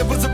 Все быстро